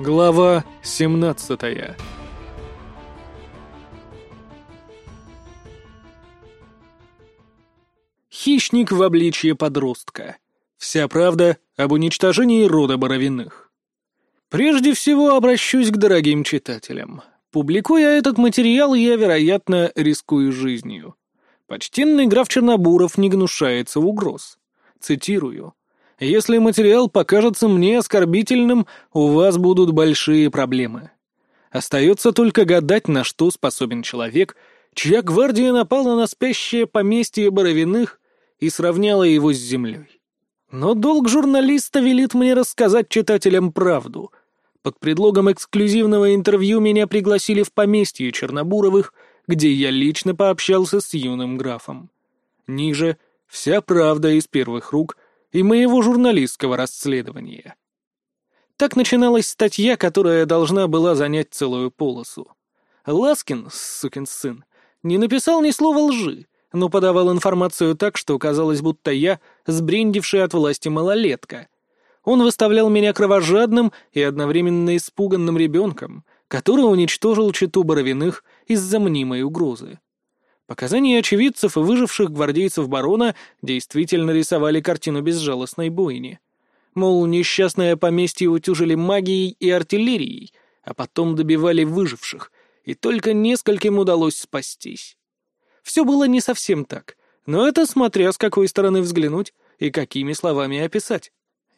Глава 17 Хищник в обличье подростка. Вся правда об уничтожении рода Боровиных. Прежде всего обращусь к дорогим читателям. Публикуя этот материал, я, вероятно, рискую жизнью. Почтенный граф Чернобуров не гнушается угроз. Цитирую. Если материал покажется мне оскорбительным, у вас будут большие проблемы. Остается только гадать, на что способен человек, чья гвардия напала на спящее поместье Боровиных и сравняла его с землей. Но долг журналиста велит мне рассказать читателям правду. Под предлогом эксклюзивного интервью меня пригласили в поместье Чернобуровых, где я лично пообщался с юным графом. Ниже — вся правда из первых рук — и моего журналистского расследования. Так начиналась статья, которая должна была занять целую полосу. Ласкин, сукин сын, не написал ни слова лжи, но подавал информацию так, что казалось, будто я сбрендивший от власти малолетка. Он выставлял меня кровожадным и одновременно испуганным ребенком, который уничтожил читу Боровиных из-за мнимой угрозы. Показания очевидцев и выживших гвардейцев барона действительно рисовали картину безжалостной бойни. Мол, несчастное поместье утюжили магией и артиллерией, а потом добивали выживших, и только нескольким удалось спастись. Все было не совсем так, но это смотря с какой стороны взглянуть и какими словами описать.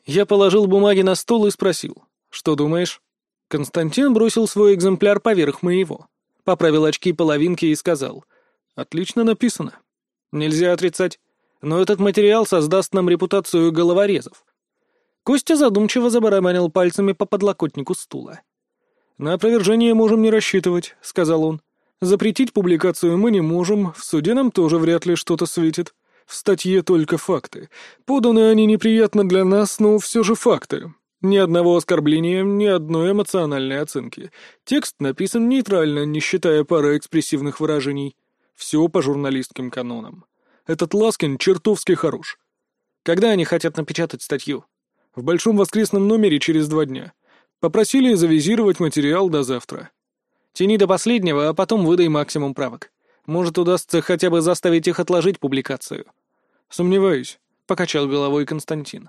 Я положил бумаги на стол и спросил, что думаешь? Константин бросил свой экземпляр поверх моего, поправил очки половинки и сказал — Отлично написано. Нельзя отрицать. Но этот материал создаст нам репутацию головорезов. Костя задумчиво забарабанил пальцами по подлокотнику стула. «На опровержение можем не рассчитывать», — сказал он. «Запретить публикацию мы не можем, в суде нам тоже вряд ли что-то светит. В статье только факты. Поданы они неприятно для нас, но все же факты. Ни одного оскорбления, ни одной эмоциональной оценки. Текст написан нейтрально, не считая пары экспрессивных выражений. Все по журналистским канонам. Этот Ласкин чертовски хорош. Когда они хотят напечатать статью? В большом воскресном номере через два дня. Попросили завизировать материал до завтра. Тяни до последнего, а потом выдай максимум правок. Может, удастся хотя бы заставить их отложить публикацию. Сомневаюсь, — покачал головой Константин.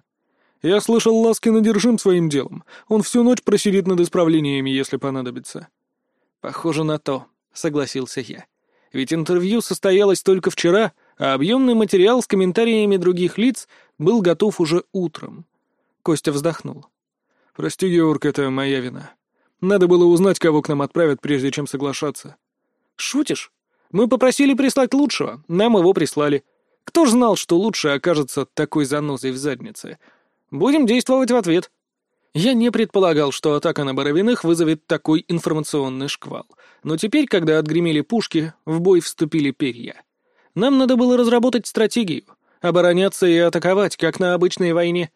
Я слышал, Ласкин одержим своим делом. Он всю ночь просидит над исправлениями, если понадобится. Похоже на то, — согласился я. Ведь интервью состоялось только вчера, а объемный материал с комментариями других лиц был готов уже утром. Костя вздохнул. «Прости, Георг, это моя вина. Надо было узнать, кого к нам отправят, прежде чем соглашаться». «Шутишь? Мы попросили прислать лучшего, нам его прислали. Кто ж знал, что лучше окажется такой занозой в заднице? Будем действовать в ответ». Я не предполагал, что атака на Боровиных вызовет такой информационный шквал. Но теперь, когда отгремели пушки, в бой вступили перья. Нам надо было разработать стратегию, обороняться и атаковать, как на обычной войне.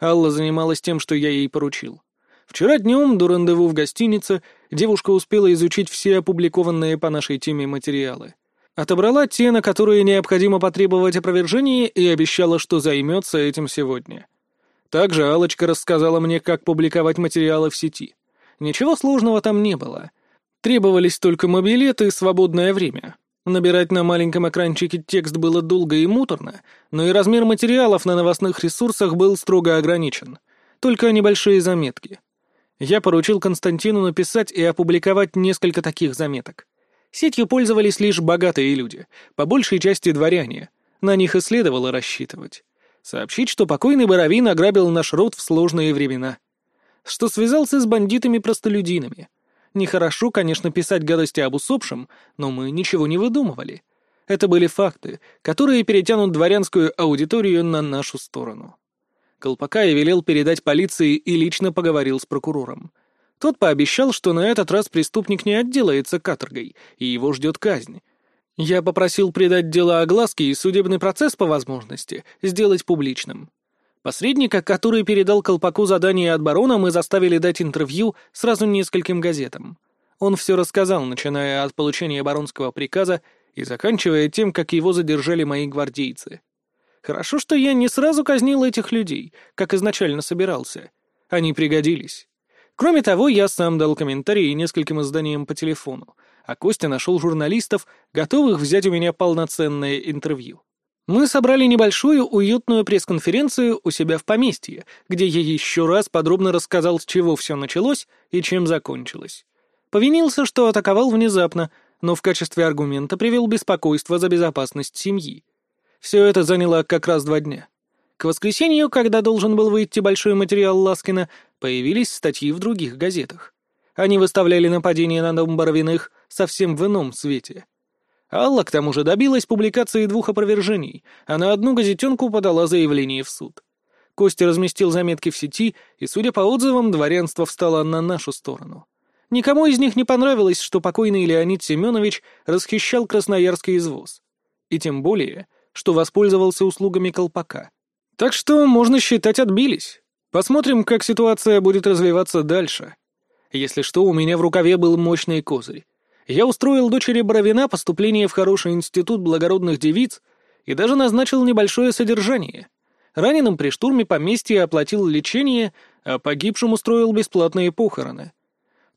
Алла занималась тем, что я ей поручил. Вчера днем до рандеву в гостинице девушка успела изучить все опубликованные по нашей теме материалы. Отобрала те, на которые необходимо потребовать опровержения, и обещала, что займется этим сегодня. Также Алочка рассказала мне, как публиковать материалы в сети. Ничего сложного там не было. Требовались только мобилеты и свободное время. Набирать на маленьком экранчике текст было долго и муторно, но и размер материалов на новостных ресурсах был строго ограничен. Только небольшие заметки. Я поручил Константину написать и опубликовать несколько таких заметок. Сетью пользовались лишь богатые люди, по большей части дворяне. На них и следовало рассчитывать. Сообщить, что покойный Боровин ограбил наш род в сложные времена. Что связался с бандитами-простолюдинами. Нехорошо, конечно, писать гадости об усопшем, но мы ничего не выдумывали. Это были факты, которые перетянут дворянскую аудиторию на нашу сторону. Колпака я велел передать полиции и лично поговорил с прокурором. Тот пообещал, что на этот раз преступник не отделается каторгой, и его ждет казнь, я попросил придать дело огласке и судебный процесс по возможности сделать публичным. Посредника, который передал Колпаку задание от барона, мы заставили дать интервью сразу нескольким газетам. Он все рассказал, начиная от получения баронского приказа и заканчивая тем, как его задержали мои гвардейцы. Хорошо, что я не сразу казнил этих людей, как изначально собирался. Они пригодились. Кроме того, я сам дал комментарии нескольким изданиям по телефону, а Костя нашел журналистов, готовых взять у меня полноценное интервью. Мы собрали небольшую уютную пресс-конференцию у себя в поместье, где я еще раз подробно рассказал, с чего все началось и чем закончилось. Повинился, что атаковал внезапно, но в качестве аргумента привел беспокойство за безопасность семьи. Все это заняло как раз два дня. К воскресенью, когда должен был выйти большой материал Ласкина, появились статьи в других газетах. Они выставляли нападение на дом Боровиных совсем в ином свете. Алла, к тому же, добилась публикации двух опровержений, а на одну газетенку подала заявление в суд. Костя разместил заметки в сети, и, судя по отзывам, дворянство встало на нашу сторону. Никому из них не понравилось, что покойный Леонид Семенович расхищал красноярский извоз. И тем более, что воспользовался услугами колпака. Так что, можно считать, отбились. Посмотрим, как ситуация будет развиваться дальше. Если что, у меня в рукаве был мощный козырь. Я устроил дочери Боровина поступление в хороший институт благородных девиц и даже назначил небольшое содержание. Раненым при штурме поместья оплатил лечение, а погибшим устроил бесплатные похороны.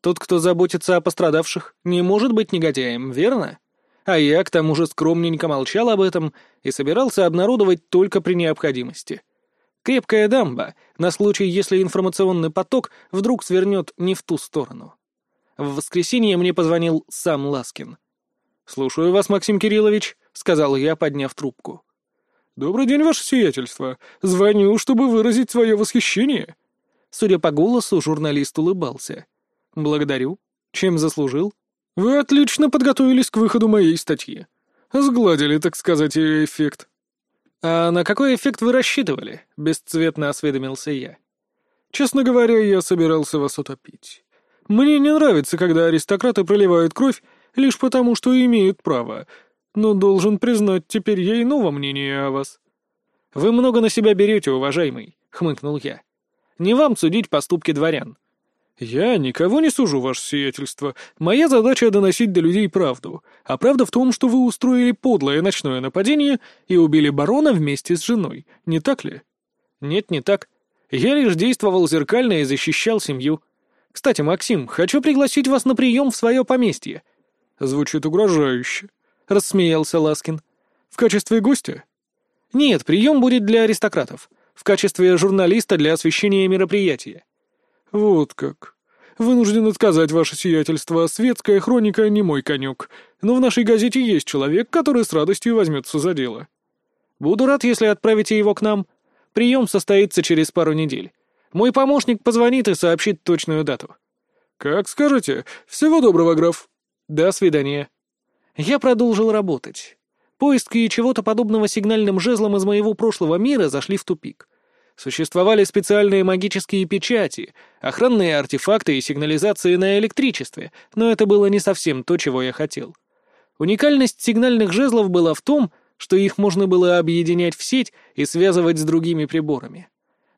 Тот, кто заботится о пострадавших, не может быть негодяем, верно? А я, к тому же, скромненько молчал об этом и собирался обнародовать только при необходимости. Крепкая дамба, на случай, если информационный поток вдруг свернет не в ту сторону. В воскресенье мне позвонил сам Ласкин. «Слушаю вас, Максим Кириллович», — сказал я, подняв трубку. «Добрый день, ваше сиятельство. Звоню, чтобы выразить свое восхищение». Судя по голосу, журналист улыбался. «Благодарю. Чем заслужил?» «Вы отлично подготовились к выходу моей статьи. Сгладили, так сказать, ее эффект». «А на какой эффект вы рассчитывали?» — бесцветно осведомился я. «Честно говоря, я собирался вас утопить. Мне не нравится, когда аристократы проливают кровь лишь потому, что имеют право. Но должен признать, теперь я иного мнения о вас». «Вы много на себя берете, уважаемый», — хмыкнул я. «Не вам судить поступки дворян. «Я никого не сужу, ваше сиятельство. Моя задача — доносить до людей правду. А правда в том, что вы устроили подлое ночное нападение и убили барона вместе с женой. Не так ли?» «Нет, не так. Я лишь действовал зеркально и защищал семью. Кстати, Максим, хочу пригласить вас на прием в свое поместье». «Звучит угрожающе», — рассмеялся Ласкин. «В качестве гостя?» «Нет, прием будет для аристократов. В качестве журналиста для освещения мероприятия». «Вот как. Вынужден отказать ваше сиятельство. Светская хроника не мой конек. Но в нашей газете есть человек, который с радостью возьмется за дело». «Буду рад, если отправите его к нам. Прием состоится через пару недель. Мой помощник позвонит и сообщит точную дату». «Как скажете. Всего доброго, граф». «До свидания». Я продолжил работать. Поиски чего-то подобного сигнальным жезлом из моего прошлого мира зашли в тупик. Существовали специальные магические печати, охранные артефакты и сигнализации на электричестве, но это было не совсем то, чего я хотел. Уникальность сигнальных жезлов была в том, что их можно было объединять в сеть и связывать с другими приборами.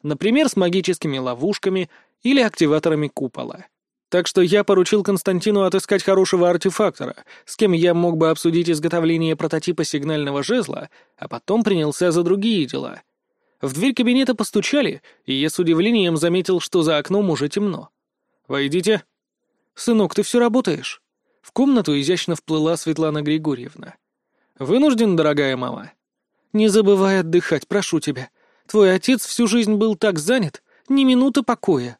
Например, с магическими ловушками или активаторами купола. Так что я поручил Константину отыскать хорошего артефактора, с кем я мог бы обсудить изготовление прототипа сигнального жезла, а потом принялся за другие дела — в дверь кабинета постучали, и я с удивлением заметил, что за окном уже темно. «Войдите». «Сынок, ты все работаешь?» В комнату изящно вплыла Светлана Григорьевна. «Вынужден, дорогая мама?» «Не забывай отдыхать, прошу тебя. Твой отец всю жизнь был так занят, ни минуты покоя».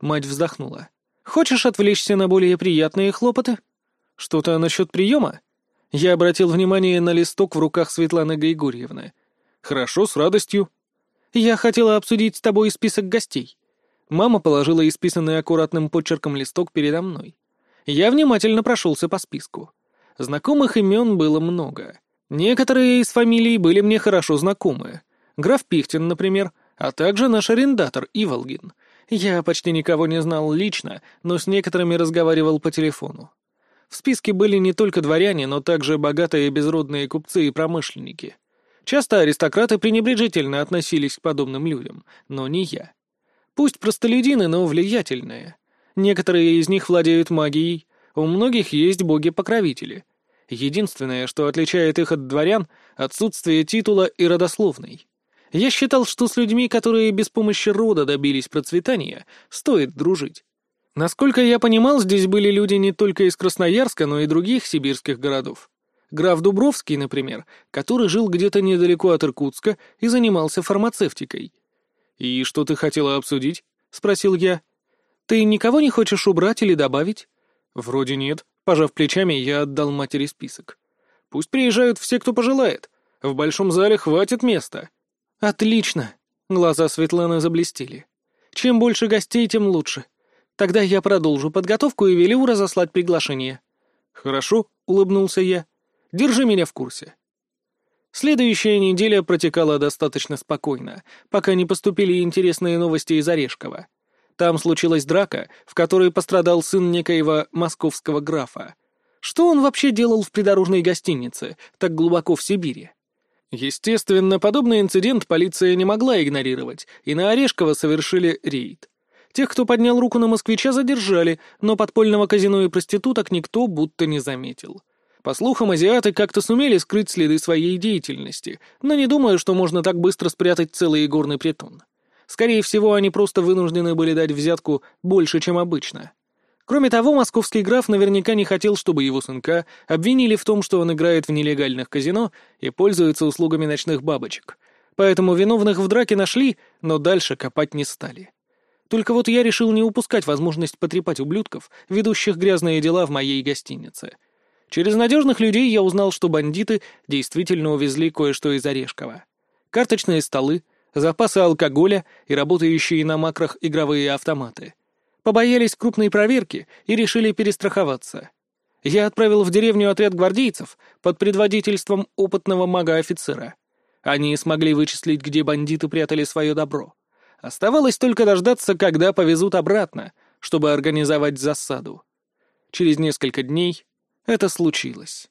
Мать вздохнула. «Хочешь отвлечься на более приятные хлопоты?» «Что-то насчет приема?» Я обратил внимание на листок в руках Светланы Григорьевны. «Хорошо, с радостью». «Я хотела обсудить с тобой список гостей». Мама положила исписанный аккуратным почерком листок передо мной. Я внимательно прошелся по списку. Знакомых имен было много. Некоторые из фамилий были мне хорошо знакомы. Граф Пихтин, например, а также наш арендатор Иволгин. Я почти никого не знал лично, но с некоторыми разговаривал по телефону. В списке были не только дворяне, но также богатые безродные купцы и промышленники. Часто аристократы пренебрежительно относились к подобным людям, но не я. Пусть простолюдины, но влиятельные. Некоторые из них владеют магией, у многих есть боги-покровители. Единственное, что отличает их от дворян — отсутствие титула и родословной. Я считал, что с людьми, которые без помощи рода добились процветания, стоит дружить. Насколько я понимал, здесь были люди не только из Красноярска, но и других сибирских городов. Граф Дубровский, например, который жил где-то недалеко от Иркутска и занимался фармацевтикой. «И что ты хотела обсудить?» — спросил я. «Ты никого не хочешь убрать или добавить?» «Вроде нет». Пожав плечами, я отдал матери список. «Пусть приезжают все, кто пожелает. В большом зале хватит места». «Отлично!» — глаза Светланы заблестели. «Чем больше гостей, тем лучше. Тогда я продолжу подготовку и велю разослать приглашение». «Хорошо», — улыбнулся я. «Держи меня в курсе». Следующая неделя протекала достаточно спокойно, пока не поступили интересные новости из Орешкова. Там случилась драка, в которой пострадал сын некоего московского графа. Что он вообще делал в придорожной гостинице, так глубоко в Сибири? Естественно, подобный инцидент полиция не могла игнорировать, и на Орешкова совершили рейд. Тех, кто поднял руку на москвича, задержали, но подпольного казино и проституток никто будто не заметил. По слухам, азиаты как-то сумели скрыть следы своей деятельности, но не думаю, что можно так быстро спрятать целый горный притон. Скорее всего, они просто вынуждены были дать взятку больше, чем обычно. Кроме того, московский граф наверняка не хотел, чтобы его сынка обвинили в том, что он играет в нелегальных казино и пользуется услугами ночных бабочек. Поэтому виновных в драке нашли, но дальше копать не стали. Только вот я решил не упускать возможность потрепать ублюдков, ведущих грязные дела в моей гостинице — Через надежных людей я узнал, что бандиты действительно увезли кое-что из Орешкова. Карточные столы, запасы алкоголя и работающие на макрах игровые автоматы. Побоялись крупной проверки и решили перестраховаться. Я отправил в деревню отряд гвардейцев под предводительством опытного мага-офицера. Они смогли вычислить, где бандиты прятали свое добро. Оставалось только дождаться, когда повезут обратно, чтобы организовать засаду. Через несколько дней это случилось.